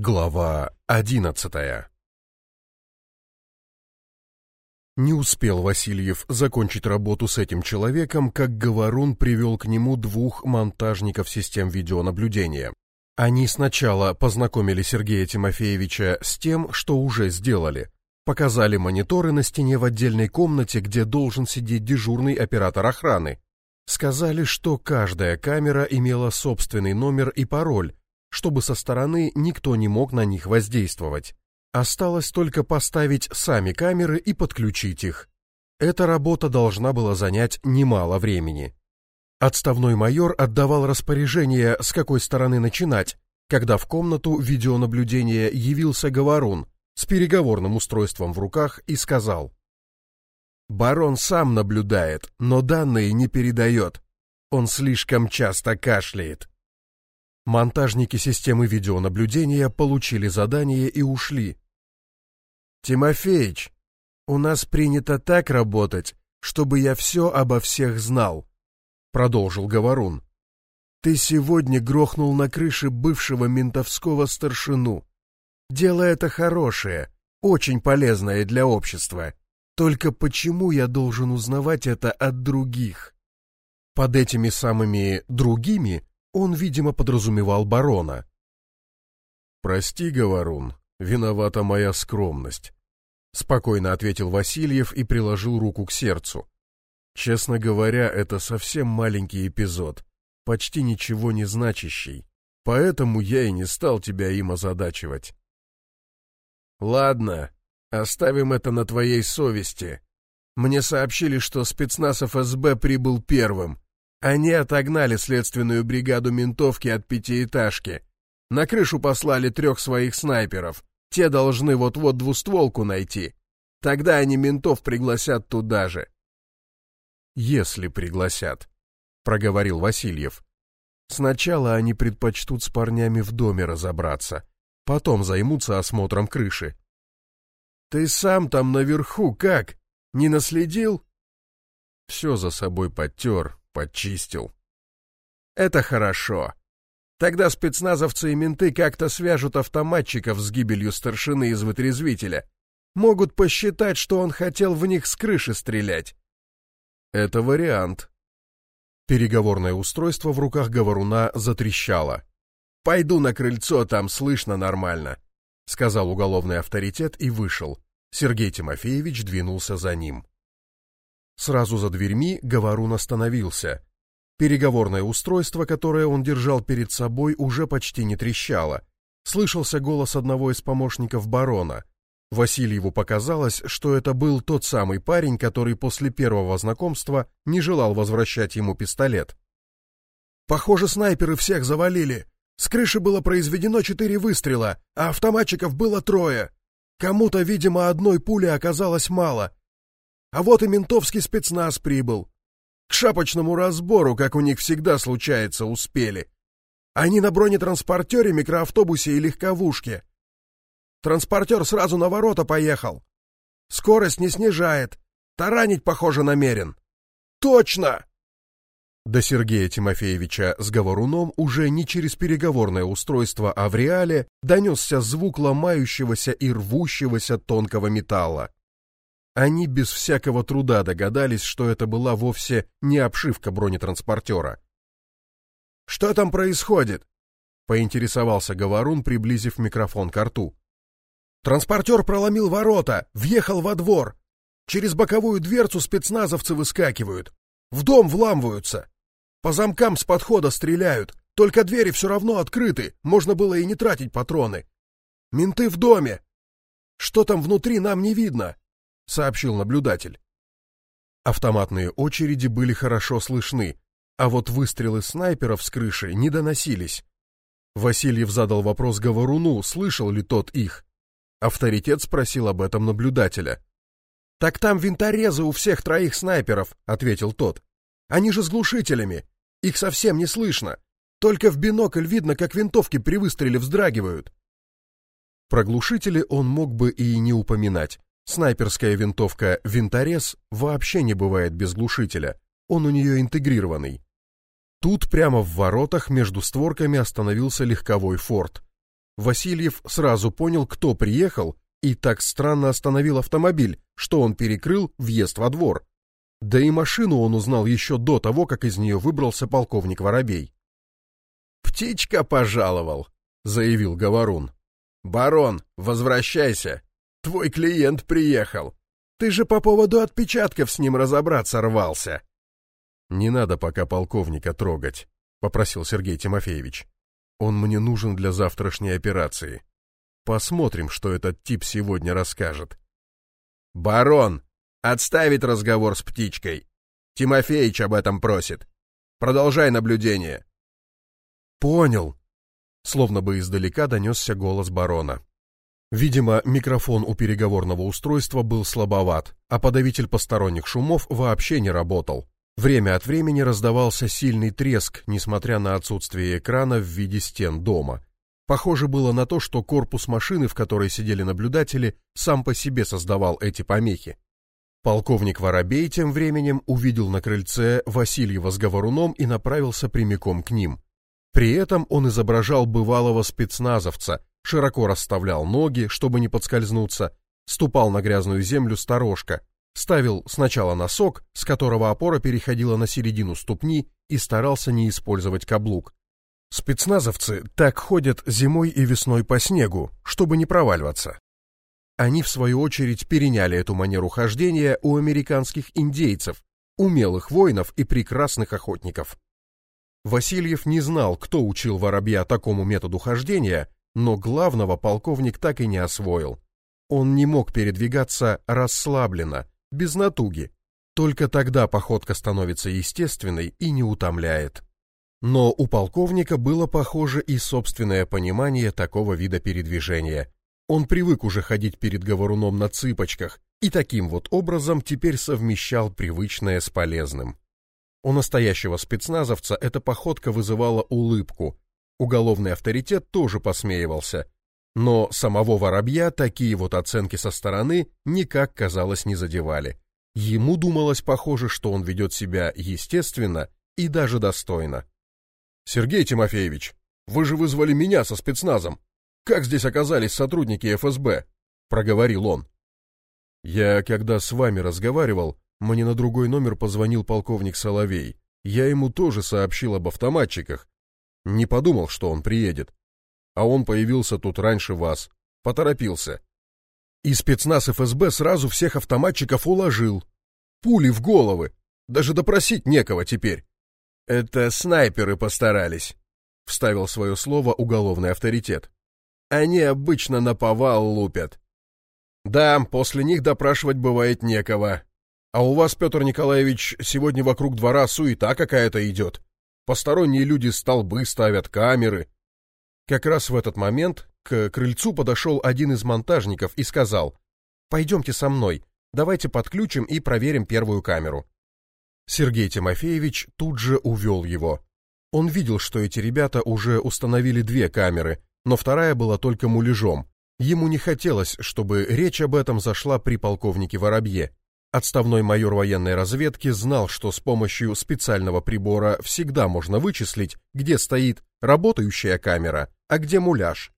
Глава одиннадцатая Не успел Васильев закончить работу с этим человеком, как Говорун привел к нему двух монтажников систем видеонаблюдения. Они сначала познакомили Сергея Тимофеевича с тем, что уже сделали. Показали мониторы на стене в отдельной комнате, где должен сидеть дежурный оператор охраны. Сказали, что каждая камера имела собственный номер и пароль, чтобы со стороны никто не мог на них воздействовать. Осталось только поставить сами камеры и подключить их. Эта работа должна была занять немало времени. Отставной майор отдавал распоряжение, с какой стороны начинать, когда в комнату видеонаблюдения явился Говорун с переговорным устройством в руках и сказал: "Барон сам наблюдает, но данные не передает. Он слишком часто кашляет. Монтажники системы видеонаблюдения получили задание и ушли. Тимофеич, у нас принято так работать, чтобы я все обо всех знал, продолжил Говорун. Ты сегодня грохнул на крыше бывшего ментовского старшину. Дело это хорошее, очень полезное для общества. Только почему я должен узнавать это от других? Под этими самыми другими он, видимо, подразумевал барона. «Прости, Говорун, виновата моя скромность», — спокойно ответил Васильев и приложил руку к сердцу. «Честно говоря, это совсем маленький эпизод, почти ничего не значащий, поэтому я и не стал тебя им озадачивать». «Ладно, оставим это на твоей совести. Мне сообщили, что спецназ ФСБ прибыл первым, они отогнали следственную бригаду ментовки от пятиэтажки. На крышу послали трех своих снайперов. Те должны вот-вот двустволку найти. Тогда они ментов пригласят туда же. Если пригласят, проговорил Васильев. Сначала они предпочтут с парнями в доме разобраться, потом займутся осмотром крыши. Ты сам там наверху как? Не наследил? Все за собой подтер, Почистил. Это хорошо. Тогда спецназовцы и менты как-то свяжут автоматчиков с гибелью старшины из вытрезвителя. Могут посчитать, что он хотел в них с крыши стрелять. Это вариант. Переговорное устройство в руках говоруна затрещало. Пойду на крыльцо, там слышно нормально, сказал уголовный авторитет и вышел. Сергей Тимофеевич двинулся за ним. Сразу за дверьми Говорун остановился. Переговорное устройство, которое он держал перед собой, уже почти не трещало. Слышался голос одного из помощников барона. Васильеву показалось, что это был тот самый парень, который после первого знакомства не желал возвращать ему пистолет. Похоже, снайперы всех завалили. С крыши было произведено четыре выстрела, а автоматчиков было трое. Кому-то, видимо, одной пули оказалось мало. А вот и ментовский спецназ прибыл. К шапочному разбору, как у них всегда случается, успели. Они на бронетранспортере, микроавтобусе и легковушке. Транспортер сразу на ворота поехал. Скорость не снижает. Таранить, похоже, намерен. Точно! До Сергея Тимофеевича с говоруном уже не через переговорное устройство, а в реале донесся звук ломающегося и рвущегося тонкого металла. Они без всякого труда догадались, что это была вовсе не обшивка бронетранспортера. «Что там происходит?» — поинтересовался Говорун, приблизив микрофон к рту. «Транспортер проломил ворота, въехал во двор. Через боковую дверцу спецназовцы выскакивают. В дом вламываются. По замкам с подхода стреляют. Только двери все равно открыты, можно было и не тратить патроны. Менты в доме. Что там внутри, нам не видно сообщил наблюдатель. Автоматные очереди были хорошо слышны, а вот выстрелы снайперов с крыши не доносились. Васильев задал вопрос Говоруну, слышал ли тот их. Авторитет спросил об этом наблюдателя. «Так там винторезы у всех троих снайперов», — ответил тот. «Они же с глушителями. Их совсем не слышно. Только в бинокль видно, как винтовки при выстреле вздрагивают». Про глушители он мог бы и не упоминать. Снайперская винтовка «Винторез» вообще не бывает без глушителя, он у нее интегрированный. Тут прямо в воротах между створками остановился легковой форт. Васильев сразу понял, кто приехал, и так странно остановил автомобиль, что он перекрыл въезд во двор. Да и машину он узнал еще до того, как из нее выбрался полковник Воробей. «Птичка пожаловал», — заявил Говорун. «Барон, возвращайся. Твой клиент приехал. Ты же по поводу отпечатков с ним разобраться рвался». «Не надо пока полковника трогать», — попросил Сергей Тимофеевич. «Он мне нужен для завтрашней операции. Посмотрим, что этот тип сегодня расскажет». «Барон, отставить разговор с птичкой. Тимофеич об этом просит. Продолжай наблюдение». «Понял», — словно бы издалека донесся голос барона. Видимо, микрофон у переговорного устройства был слабоват, а подавитель посторонних шумов вообще не работал. Время от времени раздавался сильный треск, несмотря на отсутствие экрана в виде стен дома. Похоже было на то, что корпус машины, в которой сидели наблюдатели, сам по себе создавал эти помехи. Полковник Воробей тем временем увидел на крыльце Васильева с говоруном и направился прямиком к ним. При этом он изображал бывалого спецназовца, широко расставлял ноги, чтобы не подскользнуться, ступал на грязную землю сторожка, ставил сначала носок, с которого опора переходила на середину ступни, и старался не использовать каблук. Спецназовцы так ходят зимой и весной по снегу, чтобы не проваливаться. Они, в свою очередь, переняли эту манеру хождения у американских индейцев, умелых воинов и прекрасных охотников. Васильев не знал, кто учил воробья такому методу хождения, но главного полковник так и не освоил. Он не мог передвигаться расслабленно, без натуги. Только тогда походка становится естественной и не утомляет. Но у полковника было, похоже, и собственное понимание такого вида передвижения. Он привык уже ходить перед говоруном на цыпочках и таким вот образом теперь совмещал привычное с полезным. У настоящего спецназовца эта походка вызывала улыбку. Уголовный авторитет тоже посмеивался. Но самого Воробья такие вот оценки со стороны никак, казалось, не задевали. Ему думалось, похоже, что он ведет себя естественно и даже достойно. «Сергей Тимофеевич, вы же вызвали меня со спецназом. Как здесь оказались сотрудники ФСБ?» — проговорил он. «Я, когда с вами разговаривал, мне на другой номер позвонил полковник Соловей. Я ему тоже сообщил об автоматчиках. Не подумал, что он приедет. А он появился тут раньше вас. Поторопился. И спецназ ФСБ сразу всех автоматчиков уложил. Пули в головы. Даже допросить некого теперь. Это снайперы постарались, вставил свое слово уголовный авторитет. Они обычно на повал лупят. Да, после них допрашивать бывает некого. А у вас, Петр Николаевич, сегодня вокруг двора суета какая-то идет. Посторонние люди столбы ставят, камеры. Как раз в этот момент к крыльцу подошел один из монтажников и сказал, «Пойдемте со мной, давайте подключим и проверим первую камеру». Сергей Тимофеевич тут же увел его. Он видел, что эти ребята уже установили две камеры, но вторая была только муляжом. Ему не хотелось, чтобы речь об этом зашла при полковнике Воробье. Отставной майор военной разведки знал, что с помощью специального прибора всегда можно вычислить, где стоит работающая камера, а где муляж.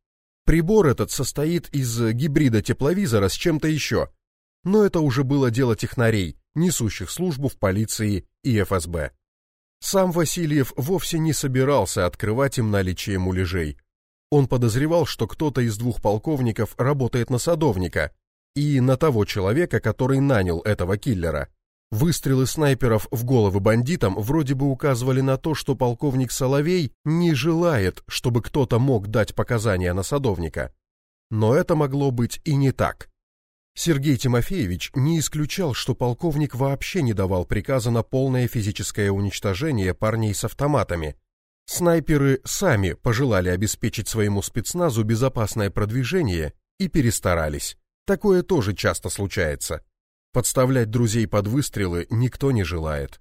Прибор этот состоит из гибрида тепловизора с чем-то еще. Но это уже было дело технарей, несущих службу в полиции и ФСБ. Сам Васильев вовсе не собирался открывать им наличие муляжей. Он подозревал, что кто-то из двух полковников работает на садовника и на того человека, который нанял этого киллера. Выстрелы снайперов в головы бандитам вроде бы указывали на то, что полковник Соловей не желает, чтобы кто-то мог дать показания на садовника. Но это могло быть и не так. Сергей Тимофеевич не исключал, что полковник вообще не давал приказа на полное физическое уничтожение парней с автоматами. Снайперы сами пожелали обеспечить своему спецназу безопасное продвижение и перестарались. Такое тоже часто случается. Подставлять друзей под выстрелы никто не желает.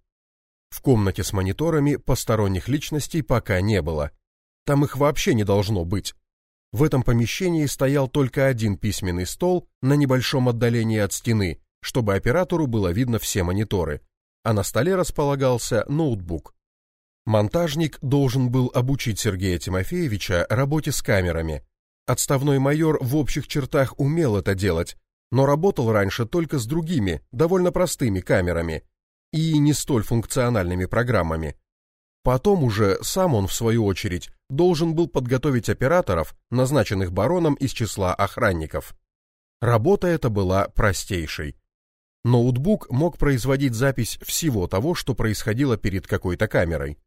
В комнате с мониторами посторонних личностей пока не было. Там их вообще не должно быть. В этом помещении стоял только один письменный стол на небольшом отдалении от стены, чтобы оператору было видно все мониторы, а на столе располагался ноутбук. Монтажник должен был обучить Сергея Тимофеевича работе с камерами, отставной майор в общих чертах умел это делать, но работал раньше только с другими, довольно простыми камерами и не столь функциональными программами. Потом уже сам он, в свою очередь, должен был подготовить операторов, назначенных бароном из числа охранников. Работа эта была простейшей. Ноутбук мог производить запись всего того, что происходило перед какой-то камерой.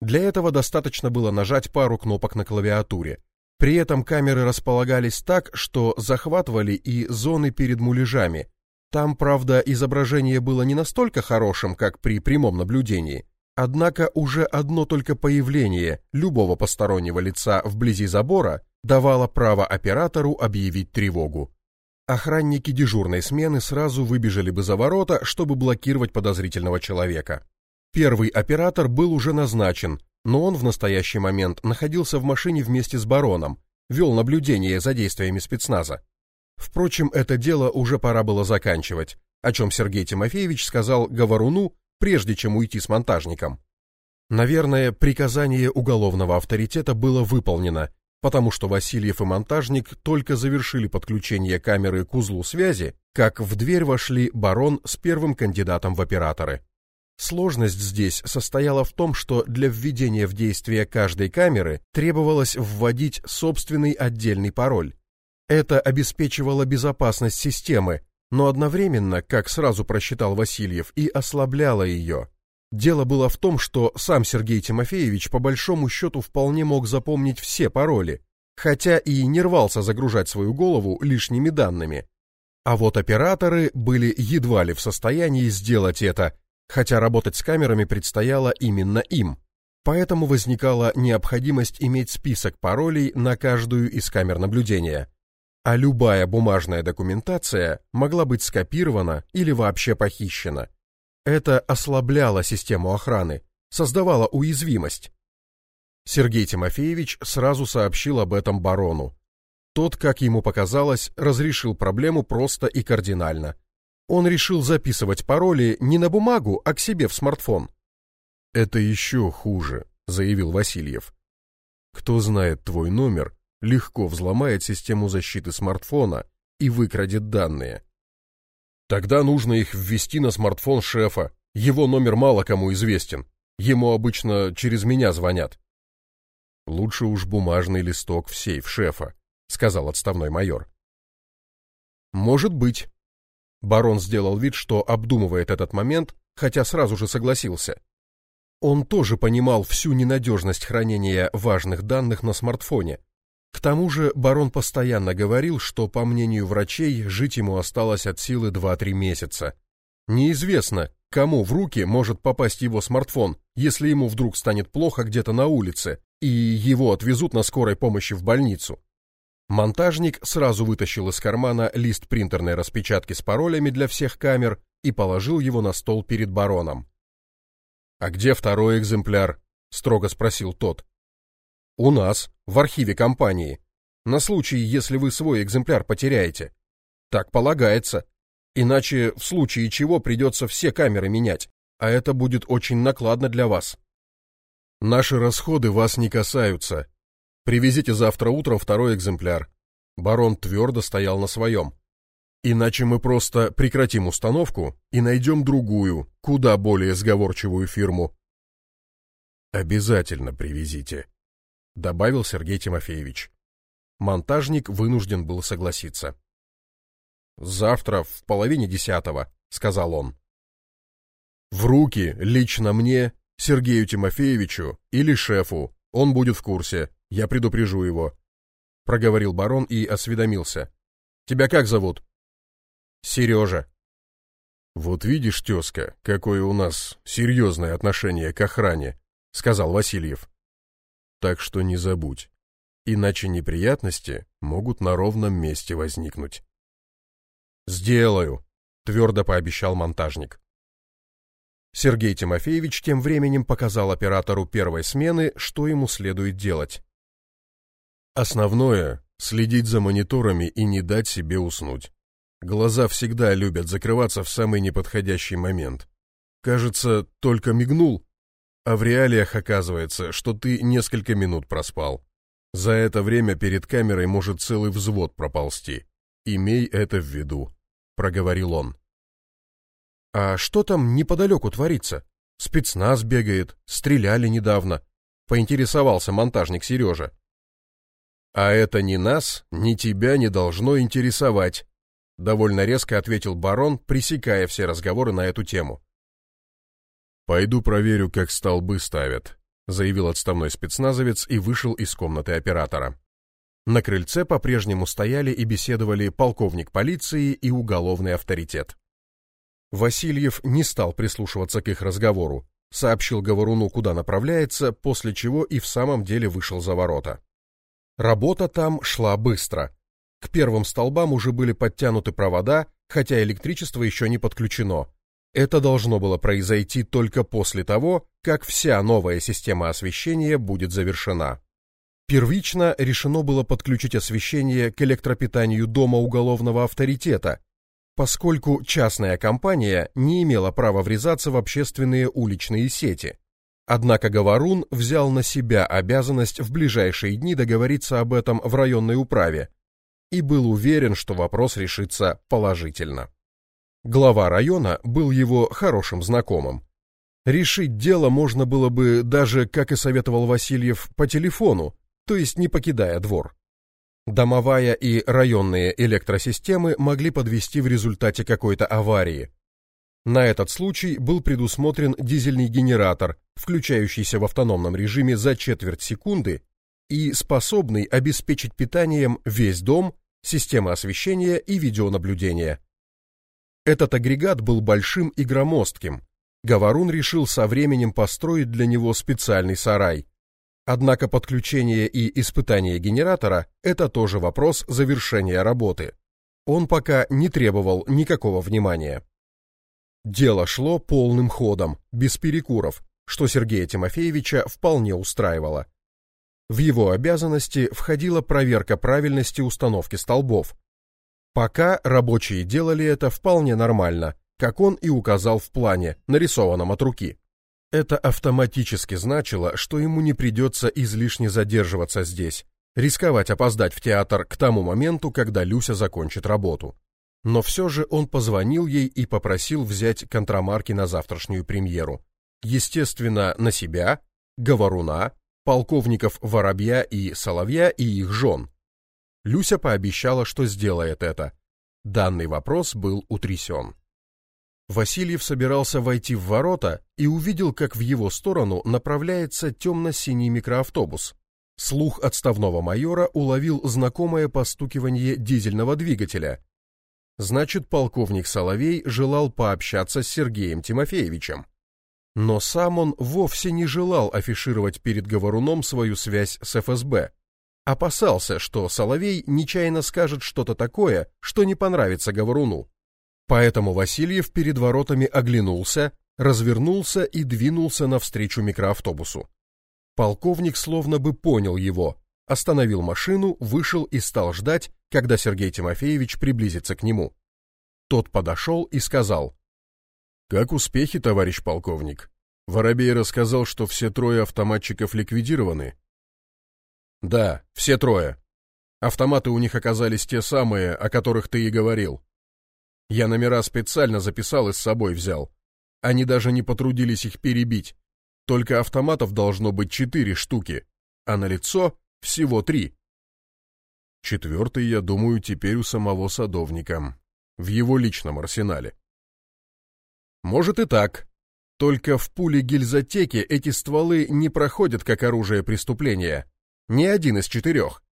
Для этого достаточно было нажать пару кнопок на клавиатуре. При этом камеры располагались так, что захватывали и зоны перед муляжами. Там, правда, изображение было не настолько хорошим, как при прямом наблюдении, Однако уже одно только появление любого постороннего лица вблизи забора давало право оператору объявить тревогу. Охранники дежурной смены сразу выбежали бы за ворота, чтобы блокировать подозрительного человека. Первый оператор был уже назначен, но он в настоящий момент находился в машине вместе с бароном, вел наблюдение за действиями спецназа. Впрочем, это дело уже пора было заканчивать, о чем Сергей Тимофеевич сказал Говоруну прежде чем уйти с монтажником. Наверное, приказание уголовного авторитета было выполнено, потому что Васильев и монтажник только завершили подключение камеры к узлу связи, как в дверь вошли барон с первым кандидатом в операторы. Сложность здесь состояла в том, что для введения в действие каждой камеры требовалось вводить собственный отдельный пароль. Это обеспечивало безопасность системы, но одновременно, как сразу просчитал Васильев, и ослабляло ее. Дело было в том, что сам Сергей Тимофеевич по большому счету вполне мог запомнить все пароли, хотя и не рвался загружать свою голову лишними данными. А вот операторы были едва ли в состоянии сделать это, хотя работать с камерами предстояло именно им. Поэтому возникала необходимость иметь список паролей на каждую из камер наблюдения а любая бумажная документация могла быть скопирована или вообще похищена. Это ослабляло систему охраны, создавало уязвимость. Сергей Тимофеевич сразу сообщил об этом барону. Тот, как ему показалось, разрешил проблему просто и кардинально. Он решил записывать пароли не на бумагу, а к себе в смартфон. «Это еще хуже», — заявил Васильев. «Кто знает твой номер, легко взломает систему защиты смартфона и выкрадет данные. Тогда нужно их ввести на смартфон шефа. Его номер мало кому известен. Ему обычно через меня звонят. Лучше уж бумажный листок в сейф шефа, сказал отставной майор. Может быть. Барон сделал вид, что обдумывает этот момент, хотя сразу же согласился. Он тоже понимал всю ненадежность хранения важных данных на смартфоне, к тому же барон постоянно говорил, что, по мнению врачей, жить ему осталось от силы 2-3 месяца. Неизвестно, кому в руки может попасть его смартфон, если ему вдруг станет плохо где-то на улице, и его отвезут на скорой помощи в больницу. Монтажник сразу вытащил из кармана лист принтерной распечатки с паролями для всех камер и положил его на стол перед бароном. «А где второй экземпляр?» — строго спросил тот. У нас, в архиве компании. На случай, если вы свой экземпляр потеряете. Так полагается. Иначе в случае чего придется все камеры менять, а это будет очень накладно для вас. Наши расходы вас не касаются. Привезите завтра утром второй экземпляр. Барон твердо стоял на своем. Иначе мы просто прекратим установку и найдем другую, куда более сговорчивую фирму. Обязательно привезите, добавил Сергей Тимофеевич. Монтажник вынужден был согласиться. Завтра в половине десятого, сказал он. В руки лично мне, Сергею Тимофеевичу или шефу. Он будет в курсе. Я предупрежу его, проговорил барон и осведомился. Тебя как зовут? Сережа. Вот видишь, тезка, какое у нас серьезное отношение к охране, сказал Васильев. Так что не забудь, иначе неприятности могут на ровном месте возникнуть. «Сделаю», — твердо пообещал монтажник. Сергей Тимофеевич тем временем показал оператору первой смены, что ему следует делать. Основное — следить за мониторами и не дать себе уснуть. Глаза всегда любят закрываться в самый неподходящий момент. Кажется, только мигнул, а в реалиях оказывается, что ты несколько минут проспал. За это время перед камерой может целый взвод проползти. Имей это в виду, проговорил он. А что там неподалеку творится? Спецназ бегает, стреляли недавно, поинтересовался монтажник Сережа. А это ни нас, ни тебя не должно интересовать, довольно резко ответил барон, пресекая все разговоры на эту тему. Пойду проверю, как столбы ставят, заявил отставной спецназовец и вышел из комнаты оператора. На крыльце по-прежнему стояли и беседовали полковник полиции и уголовный авторитет. Васильев не стал прислушиваться к их разговору, сообщил говоруну, куда направляется, после чего и в самом деле вышел за ворота. Работа там шла быстро. К первым столбам уже были подтянуты провода, хотя электричество еще не подключено. Это должно было произойти только после того, как вся новая система освещения будет завершена. Первично решено было подключить освещение к электропитанию дома уголовного авторитета, поскольку частная компания не имела права врезаться в общественные уличные сети. Однако Говорун взял на себя обязанность в ближайшие дни договориться об этом в районной управе и был уверен, что вопрос решится положительно. Глава района был его хорошим знакомым. Решить дело можно было бы даже, как и советовал Васильев, по телефону, то есть не покидая двор. Домовая и районные электросистемы могли подвести в результате какой-то аварии. На этот случай был предусмотрен дизельный генератор, включающийся в автономном режиме за четверть секунды и способный обеспечить питанием весь дом, системы освещения и видеонаблюдения. Этот агрегат был большим и громоздким. Говорун решил со временем построить для него специальный сарай. Однако подключение и испытание генератора – это тоже вопрос завершения работы. Он пока не требовал никакого внимания. Дело шло полным ходом, без перекуров, что Сергея Тимофеевича вполне устраивало. В его обязанности входила проверка правильности установки столбов. Пока рабочие делали это вполне нормально, как он и указал в плане, нарисованном от руки. Это автоматически значило, что ему не придется излишне задерживаться здесь, рисковать опоздать в театр к тому моменту, когда Люся закончит работу. Но все же он позвонил ей и попросил взять контрамарки на завтрашнюю премьеру. Естественно, на себя, Говоруна, полковников Воробья и Соловья и их жен. Люся пообещала, что сделает это. Данный вопрос был утрясен. Васильев собирался войти в ворота и увидел, как в его сторону направляется темно-синий микроавтобус. Слух отставного майора уловил знакомое постукивание дизельного двигателя. Значит, полковник Соловей желал пообщаться с Сергеем Тимофеевичем. Но сам он вовсе не желал афишировать перед говоруном свою связь с ФСБ. Опасался, что Соловей нечаянно скажет что-то такое, что не понравится говоруну. Поэтому Васильев перед воротами оглянулся, развернулся и двинулся навстречу микроавтобусу. Полковник словно бы понял его, остановил машину, вышел и стал ждать, когда Сергей Тимофеевич приблизится к нему. Тот подошел и сказал: "Как успехи, товарищ полковник? Воробей рассказал, что все трое автоматчиков ликвидированы". "Да, все трое. Автоматы у них оказались те самые, о которых ты и говорил. Я номера специально записал и с собой взял. Они даже не потрудились их перебить. Только автоматов должно быть четыре штуки, а на лицо всего три. Четвертый, я думаю, теперь у самого садовника, в его личном арсенале. Может и так. Только в пуле гильзотеке эти стволы не проходят как оружие преступления. Ни один из четырех.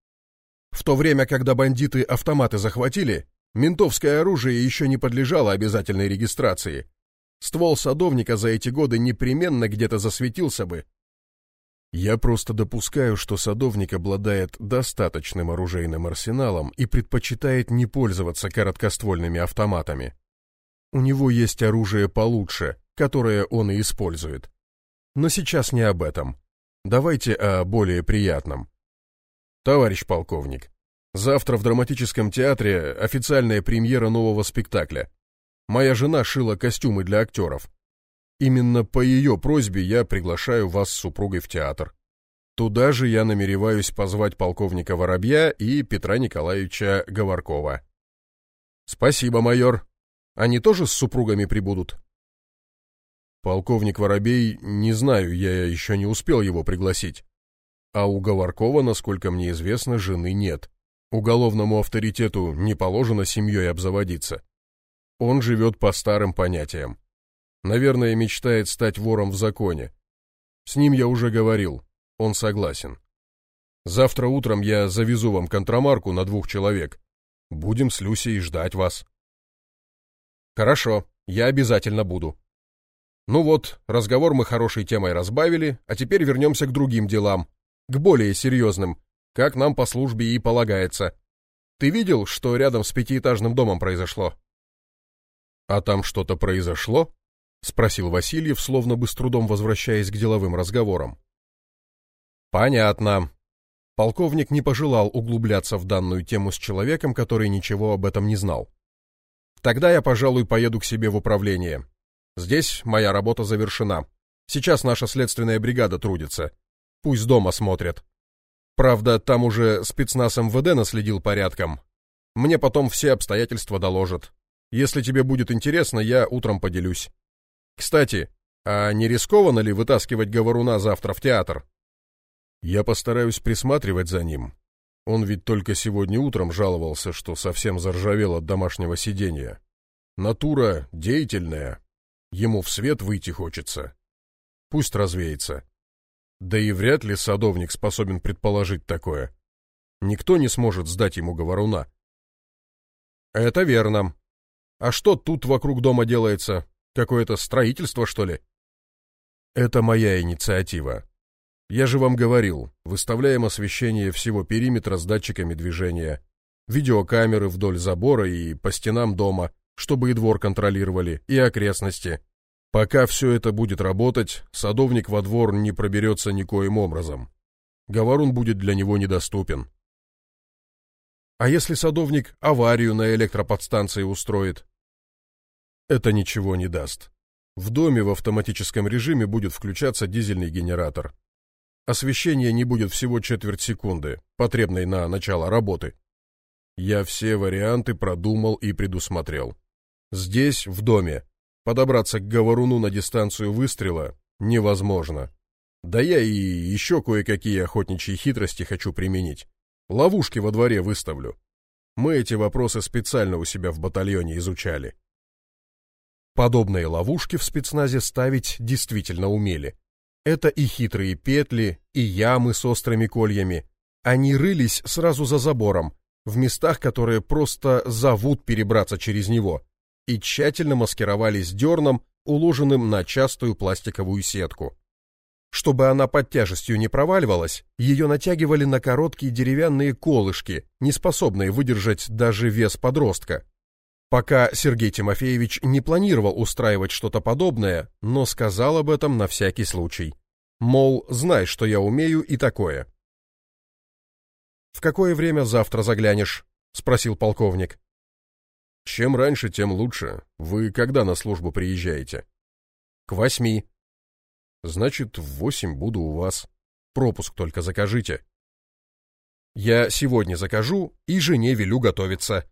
В то время, когда бандиты автоматы захватили, Ментовское оружие еще не подлежало обязательной регистрации. Ствол садовника за эти годы непременно где-то засветился бы. Я просто допускаю, что садовник обладает достаточным оружейным арсеналом и предпочитает не пользоваться короткоствольными автоматами. У него есть оружие получше, которое он и использует. Но сейчас не об этом. Давайте о более приятном. Товарищ полковник, Завтра в драматическом театре официальная премьера нового спектакля. Моя жена шила костюмы для актеров. Именно по ее просьбе я приглашаю вас с супругой в театр. Туда же я намереваюсь позвать полковника Воробья и Петра Николаевича Говоркова. Спасибо, майор. Они тоже с супругами прибудут? Полковник Воробей, не знаю, я еще не успел его пригласить. А у Говоркова, насколько мне известно, жены нет. Уголовному авторитету не положено семьей обзаводиться. Он живет по старым понятиям. Наверное, мечтает стать вором в законе. С ним я уже говорил, он согласен. Завтра утром я завезу вам контрамарку на двух человек. Будем с Люсей ждать вас. Хорошо, я обязательно буду. Ну вот, разговор мы хорошей темой разбавили, а теперь вернемся к другим делам, к более серьезным, как нам по службе и полагается. Ты видел, что рядом с пятиэтажным домом произошло? А там что-то произошло? Спросил Васильев, словно бы с трудом возвращаясь к деловым разговорам. Понятно. Полковник не пожелал углубляться в данную тему с человеком, который ничего об этом не знал. Тогда я, пожалуй, поеду к себе в управление. Здесь моя работа завершена. Сейчас наша следственная бригада трудится. Пусть дома смотрят. Правда, там уже спецназ МВД наследил порядком. Мне потом все обстоятельства доложат. Если тебе будет интересно, я утром поделюсь. Кстати, а не рискованно ли вытаскивать говоруна завтра в театр? Я постараюсь присматривать за ним. Он ведь только сегодня утром жаловался, что совсем заржавел от домашнего сидения. Натура деятельная. Ему в свет выйти хочется. Пусть развеется. Да и вряд ли садовник способен предположить такое. Никто не сможет сдать ему говоруна. Это верно. А что тут вокруг дома делается? Какое-то строительство, что ли? Это моя инициатива. Я же вам говорил, выставляем освещение всего периметра с датчиками движения, видеокамеры вдоль забора и по стенам дома, чтобы и двор контролировали, и окрестности. Пока все это будет работать, садовник во двор не проберется никоим образом. Говорун будет для него недоступен. А если садовник аварию на электроподстанции устроит? Это ничего не даст. В доме в автоматическом режиме будет включаться дизельный генератор. Освещение не будет всего четверть секунды, потребной на начало работы. Я все варианты продумал и предусмотрел. Здесь, в доме, подобраться к говоруну на дистанцию выстрела невозможно. Да я и еще кое-какие охотничьи хитрости хочу применить. Ловушки во дворе выставлю. Мы эти вопросы специально у себя в батальоне изучали. Подобные ловушки в спецназе ставить действительно умели. Это и хитрые петли, и ямы с острыми кольями. Они рылись сразу за забором, в местах, которые просто зовут перебраться через него, и тщательно маскировались дерном, уложенным на частую пластиковую сетку. Чтобы она под тяжестью не проваливалась, ее натягивали на короткие деревянные колышки, не способные выдержать даже вес подростка. Пока Сергей Тимофеевич не планировал устраивать что-то подобное, но сказал об этом на всякий случай. Мол, знай, что я умею и такое. «В какое время завтра заглянешь?» — спросил полковник. «Чем раньше, тем лучше. Вы когда на службу приезжаете?» «К восьми». «Значит, в восемь буду у вас. Пропуск только закажите». «Я сегодня закажу и жене велю готовиться»,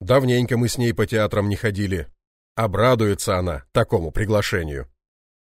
Давненько мы с ней по театрам не ходили. Обрадуется она такому приглашению.